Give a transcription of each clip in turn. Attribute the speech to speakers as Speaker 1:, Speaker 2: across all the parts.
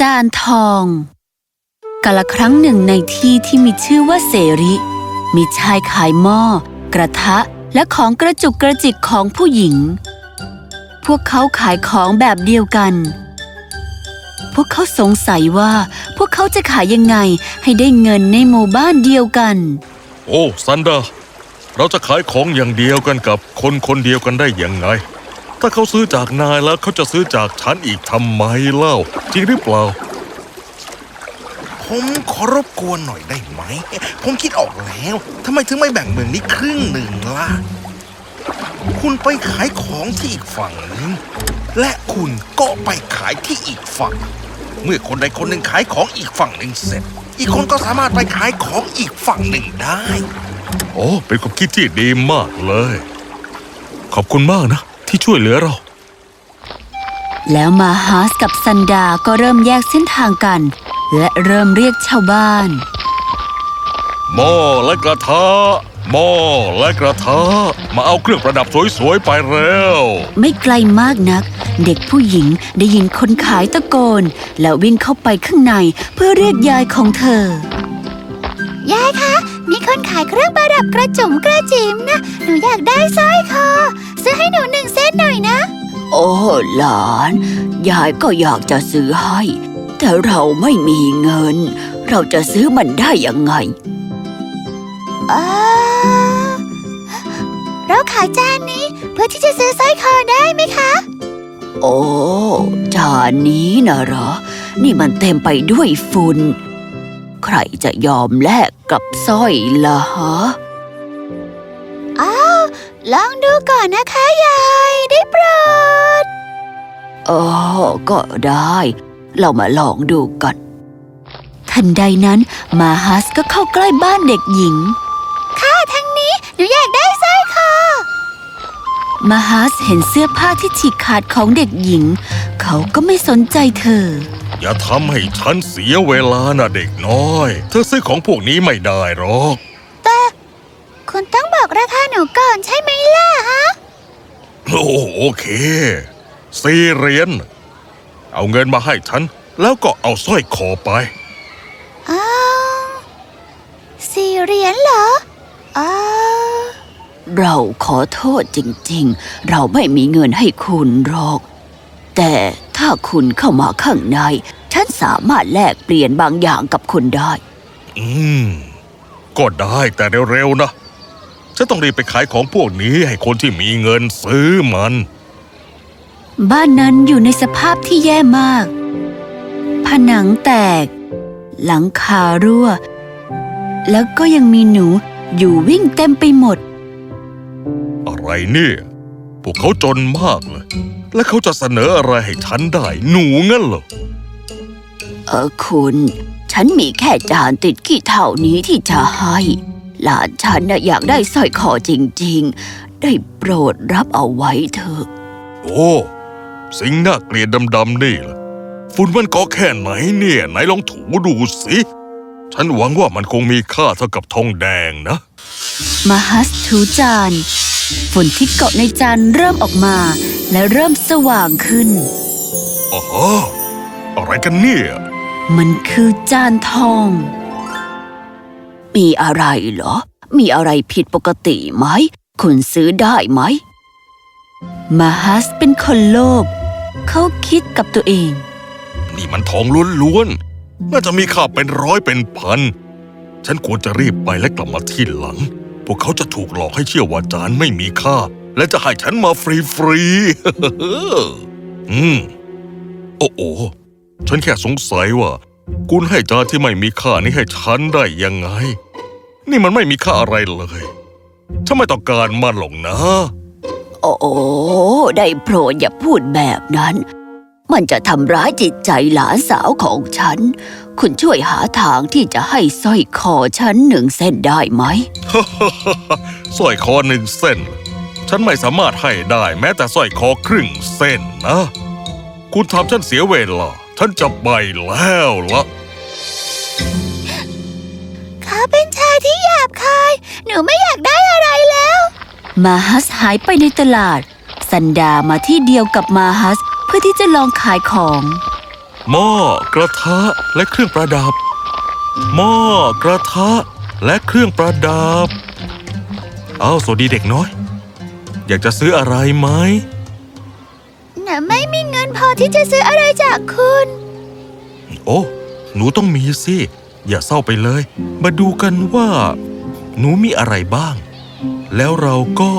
Speaker 1: จานทองกาละครั้งหนึ่งในที่ที่มีชื่อว่าเสริ มีชายขายหม้อ กระทะและของกระจุกกระจิกของผู้หญิง พวกเขาขายของแบบเดียวกัน พวกเขาสงสัยว่าพวกเขาจะขายยังไงให้ได้เงินในหมู่บ้านเดียวกัน
Speaker 2: โอ้ซันดา เราจะขายของอย่างเดียวกันกับคนคนเดียวกันได้ยังไง ถ้าเขาซื้อจากนายแล้วเขาจะซื้อจากฉันอีกทำไมเล่า จริงหรือเปล่า
Speaker 3: ผมขอรบกวนหน่อยได้ไหม ผมคิดออกแล้วทำไมถึงไม่แบ่งเมืองนี้ครึ่งหนึ่งล่ะ คุณไปขายของที่อีกฝั่งหนึ่งและคุณก็ไปขายที่อีกฝั่ง เมื่อคนใดคนหนึ่งขายของอีกฝั่งหนึ่งเสร็จ อีกคนก็สามารถไปขายของอีกฝั่งหนึ่งได้
Speaker 2: โอ้ เป็นความคิดที่ดีมากเลย ขอบคุณมากนะ ที่ช่วยเหลือเรา
Speaker 1: แล้วมาฮาสกับซันดาก็เริ่มแยกเส้นทางกัน และเริ่มเรียกชาวบ้าน
Speaker 2: หม้อและกระทะหม้อและกระทะมาเอาเครื่องประดับสวยๆไปเร็ว
Speaker 1: ไม่ไกลมากนัก เด็กผู้หญิงได้ยินคนขายตะโกน แล้ววิ่งเข้าไปข้างในเพื่อเรียกยายของเธอ
Speaker 4: ยายคะ มีคนขายเครื่องประดับกระจุ๋มกระจิ๋มนะ หนูอยากได้สร้อยคอ ซื้อให้หนูหนึ่งเส้นหน่อยนะ
Speaker 1: โอ้หลาน ยายก็อยากจะซื้อให้ แต่เราไม่มีเงิน เราจะซื้อมันได้ยังไง
Speaker 4: เออเราขายจานนี้เพื่อที่จะซื้อสร้อยคอได้ไหมคะ
Speaker 1: โอ้ จานนี้นะเหรอ นี่มันเต็มไปด้วยฝุ่น ใครจะยอมแลกกับสร้อยล่ะฮะ
Speaker 4: อ้าวลองดูก่อนนะคะยายได้โปรด
Speaker 1: เออก็ได้ เรามาลองดูกัน ทันใดนั้นมาฮัสก็เข้าใกล้บ้านเด็กหญิง
Speaker 4: ค่ะทางนี้หนูอยากได้สร้อยคอ
Speaker 1: มาฮัสเห็นเสื้อผ้าที่ฉีกขาดของเด็กหญิง เขาก็ไม่สนใจเธอ
Speaker 2: อย่าทำให้ฉันเสียเวลานะเด็กน้อย เธอซื้อของพวกนี้ไม่ได้หรอก
Speaker 4: คุณต้องบอกราคาหนูก่อนใช่ไหมล่ะฮะ
Speaker 2: โอ้โอเคสี่เหรียญเอาเงินมาให้ฉัน แล้วก็เอาสร้อยคอไป
Speaker 4: อ้าวสี่เหรียญเหรออ้าว
Speaker 1: เราขอโทษจริงๆ เราไม่มีเงินให้คุณหรอก แต่ ถ้าคุณเข้ามาข้างใน ฉันสามารถแลกเปลี่ยนบางอย่างกับคุณได้
Speaker 2: อืม ก็ได้แต่เร็วๆนะ ฉันต้องรีบไปขายของพวกนี้ให้คนที่มีเงินซื้อมัน
Speaker 1: บ้านนั้นอยู่ในสภาพที่แย่มาก ผนังแตก หลังคารั่ว แล้วก็ยังมีหนูอยู่วิ่งเต็มไปหมด
Speaker 2: อะไรเนี่ย พวกเขาจนมากเลย และเขาจะเสนออะไรให้ฉันได้ หนูงั้นเหรอ
Speaker 1: เออคุณ ฉันมีแค่จานติดขี้เท่านี้ที่จะให้ หลานฉันน่ะอยากได้สร้อยคอจริง ๆ ได้โปรดรับเอาไว้เถอะ
Speaker 2: โอ้ สิ่งน่าเกลียดดำๆนี่ล่ะฝุ่นมันเก็แค่ไหนเนี่ย ไหนลองถูดูสิ ฉันหวังว่ามันคงมีค่าเท่ากับทองแดงนะ
Speaker 1: มาฮัสถูจาน ฝุ่นที่เกาะในจานเริ่มออกมา และเริ่มสว่างขึ้น
Speaker 2: อ๋ออะไรกันเนี่ย
Speaker 1: มันคือจานทอง มีอะไรเหรอ มีอะไรผิดปกติไหม คุณซื้อได้ไหม มาฮัสเป็นคนโลภเขาคิดกับตัวเอง
Speaker 2: นี่มันทองล้วนๆ น่าจะมีค่าเป็นร้อยเป็นพัน ฉันควรจะรีบไปและกลับมาที่หลัง พวกเขาจะถูกหลอกให้เชื่อว่าจานไม่มีค่า และจะให้ฉันมาฟรีๆอืม โอ้โอฉันแค่สงสัยว่า คุณให้จานที่ไม่มีค่านี้ให้ฉันได้ยังไง นี่มันไม่มีค่าอะไรเลยฉันไม่ต้องการมันหรอกนะ
Speaker 1: โอ้ได้โปรดอย่าพูดแบบนั้น มันจะทำร้ายจิตใจหลานสาวของฉัน คุณช่วยหาทางที่จะให้สร้อยคอฉันหนึ่งเส้นได้ไหม
Speaker 2: สร้อยคอหนึ่งเส้น ฉันไม่สามารถให้ได้แม้แต่สร้อยคอครึ่งเส้นนะ คุณทำฉันเสียเวลา ฉันจะไปแล้วละ
Speaker 4: เขาเป็นชายที่หยาบคาย หนูไม่อยากได้อะไรแล้ว
Speaker 1: มาฮัสหายไปในตลาดสันดามาที่เดียวกับมาฮัส เพื่อที่จะลองขายของ
Speaker 2: หม้อกระทะและเครื่องประดับ หม้อกระทะและเครื่องประดับ เอาสวัสดีเด็กน้อย อยากจะซื้ออะไรไหม
Speaker 4: หนูไม่มีเงินพอที่จะซื้ออะไรจากคุณ
Speaker 2: โอ้ หนูต้องมีสิ อย่าเศร้าไปเลย มาดูกันว่า หนูมีอะไรบ้าง แล้วเราก็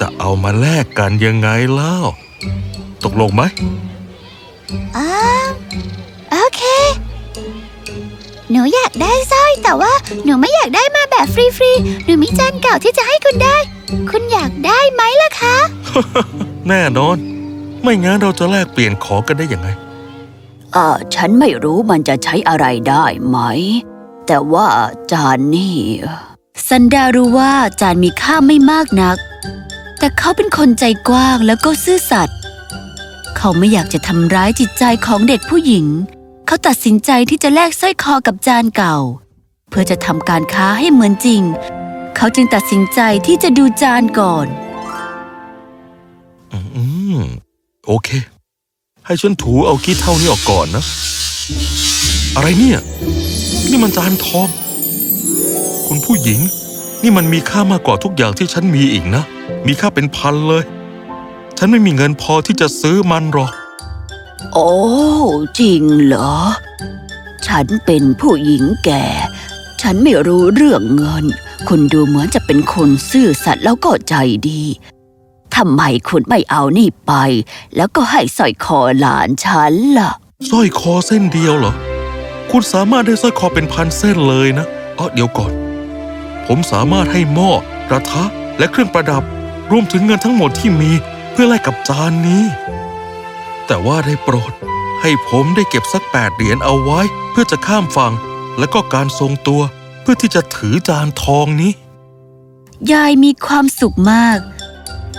Speaker 2: จะเอามาแลกกันยังไงเล่า ตกลงไหม
Speaker 4: อ๋อโอเค หนูอยากได้สร้อยแต่ว่าหนูไม่อยากได้มาแบบฟรีๆ หนูมีจานเก่าที่จะให้คุณได้ คุณอยากได้ไหมล่ะคะ
Speaker 2: แน่นอน ไม่งั้นเราจะแลกเปลี่ยนของกันได้ยังไง
Speaker 1: เอ่อฉันไม่รู้มันจะใช้อะไรได้ไหม แต่ว่าจานนี่ ซันดารู้ว่าจานมีค่าไม่มากนัก แต่เขาเป็นคนใจกว้างแล้วก็ซื่อสัตย์ เขาไม่อยากจะทำร้ายจิตใจของเด็กผู้หญิง เขาตัดสินใจที่จะแลกสร้อยคอกับจานเก่า เพื่อจะทำการค้าให้เหมือนจริง เขาจึงตัดสินใจที่จะดูจานก่อน
Speaker 2: อืม โอเค ให้ฉันถูเอาขี้เท่านี้ออกก่อนนะ อะไรเนี่ย นี่มันจานทอง คุณผู้หญิง นี่มันมีค่ามากกว่าทุกอย่างที่ฉันมีอีกนะ มีค่าเป็นพันเลย ฉันไม่มีเงินพอที่จะซื้อมันหรอก
Speaker 1: โอ้ จริงเหรอ ฉันเป็นผู้หญิงแก่ ฉันไม่รู้เรื่องเงิน คุณดูเหมือนจะเป็นคนซื่อสัตย์แล้วก็ใจดีทำไมคุณไม่เอานี่ไป แล้วก็ให้สร้อยคอหลานฉันล่ะ
Speaker 2: สร้อยคอเส้นเดียวเหรอ คุณสามารถได้สร้อยคอเป็นพันเส้นเลยนะเออเดี๋ยวก่อน ผมสามารถให้หม้อกระทะและเครื่องประดับ รวมถึงเงินทั้งหมดที่มีเพื่อแลกกับจานนี้ แต่ว่าได้โปรด ให้ผมได้เก็บสักแปดเหรียญเอาไว้ เพื่อจะข้ามฝั่ง และก็การทรงตัวเพื่อที่จะถือจานทองนี้
Speaker 1: ยายมีความสุขมาก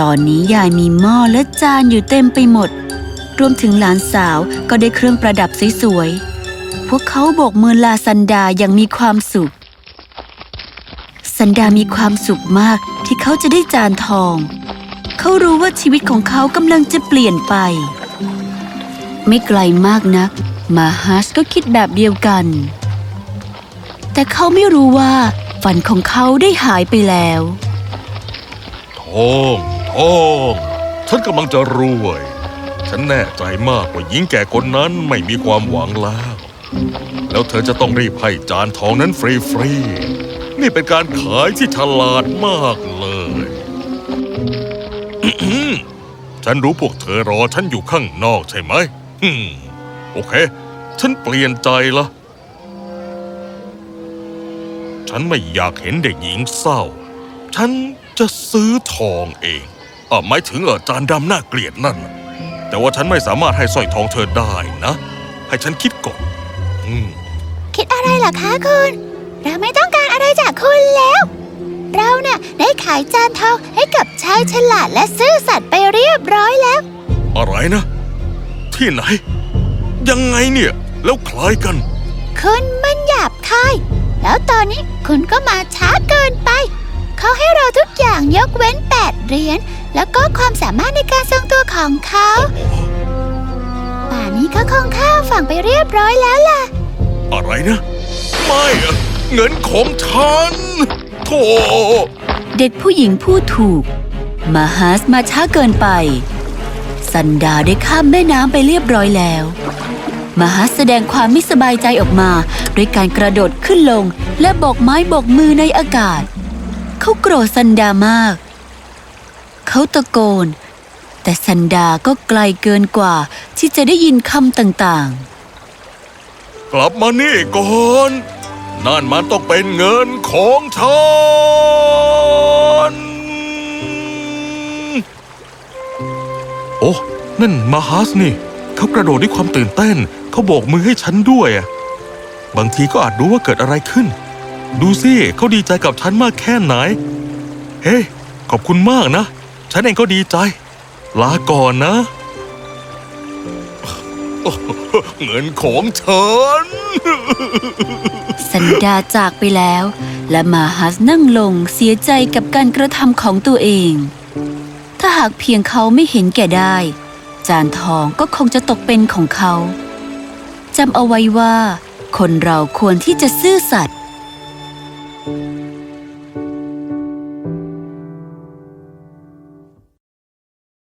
Speaker 1: ตอนนี้ยายมีหม้อและจานอยู่เต็มไปหมด รวมถึงหลานสาวก็ได้เครื่องประดับสวยๆ พวกเขาโบกมือลาสันดาอย่างมีความสุขสันดามีความสุขมากที่เขาจะได้จานทอง เขารู้ว่าชีวิตของเขากำลังจะเปลี่ยนไป ไม่ไกลมากนัก มาฮัสก็คิดแบบเดียวกัน แต่เขาไม่รู้ว่า ฝันของเขาได้หายไปแล้ว
Speaker 2: ทองทองฉันกำลังจะรวย ฉันแน่ใจมากว่าหญิงแก่คนนั้นไม่มีความหวังแล้ว แล้วเธอจะต้องรีบให้จานทองนั้นฟรีๆนี่เป็นการขายที่ฉลาดมาก ฉันรู้พวกเธอรอฉันอยู่ข้างนอกใช่ไหมฮึมโอเค ฉันเปลี่ยนใจละ ฉันไม่อยากเห็นเด็กหญิงเศร้า ฉันจะซื้อทองเองอะหมายถึงเออจานดำน่าเกลียดนั่น แต่ว่าฉันไม่สามารถให้สร้อยทองเธอได้นะ ให้ฉันคิดก่อน อืม
Speaker 4: คิดอะไรล่ะคะคุณ เราไม่ต้องการอะไรจากคุณแล้ว เราน่ะได้ขายจานทองให้กับชายฉลาดและซื่อสัตย์ไปเรียบร้อยแล้ว
Speaker 2: อะไรนะ ที่ไหน ยังไงเนี่ย แล้วคล้ายกัน
Speaker 4: คุณมันหยาบคาย แล้วตอนนี้คุณก็มาช้าเกินไป เขาให้เราทุกอย่างยกเว้นแปดเหรียญแล้วก็ความสามารถในการทรงตัวของเขาป่านนี้เขาคงข้ามฝั่งไปเรียบร้อยแล้วล่ะ
Speaker 2: อะไรนะ ไม่อะเงินของฉันโธ่
Speaker 1: เด็กผู้หญิงพูดถูก มาฮัสมาช้าเกินไปสันดาได้ข้ามแม่น้ำไปเรียบร้อยแล้ว มาฮัสแสดงความไม่สบายใจออกมาด้วยการกระโดดขึ้นลง และโบกไม้โบกมือในอากาศ เขาโกรธสันดามาก เขาตะโกน แต่สันดาก็ไกลเกินกว่าที่จะได้ยินคำต่างๆ
Speaker 2: กลับมานี่ก่อน นั่นมันต้องเป็นเงินของฉัน โอ้ นั่นมาฮัสนี่ เขากระโดดด้วยความตื่นเต้น เขาโบกมือให้ฉันด้วย บางทีก็อาจรู้ว่าเกิดอะไรขึ้น ดูสิเขาดีใจกับฉันมากแค่ไหน เฮ้ ขอบคุณมากนะ ฉันเองก็ดีใจ ลาก่อนนะ เงินของฉัน
Speaker 1: สันดาจากไปแล้ว และมาฮัสนั่งลงเสียใจกับการกระทำของตัวเอง ถ้าหากเพียงเขาไม่เห็นแก่ได้ จานทองก็คงจะตกเป็นของเขาจำเอาไว้ว่า คนเราควรที่จะซื่อสัตย์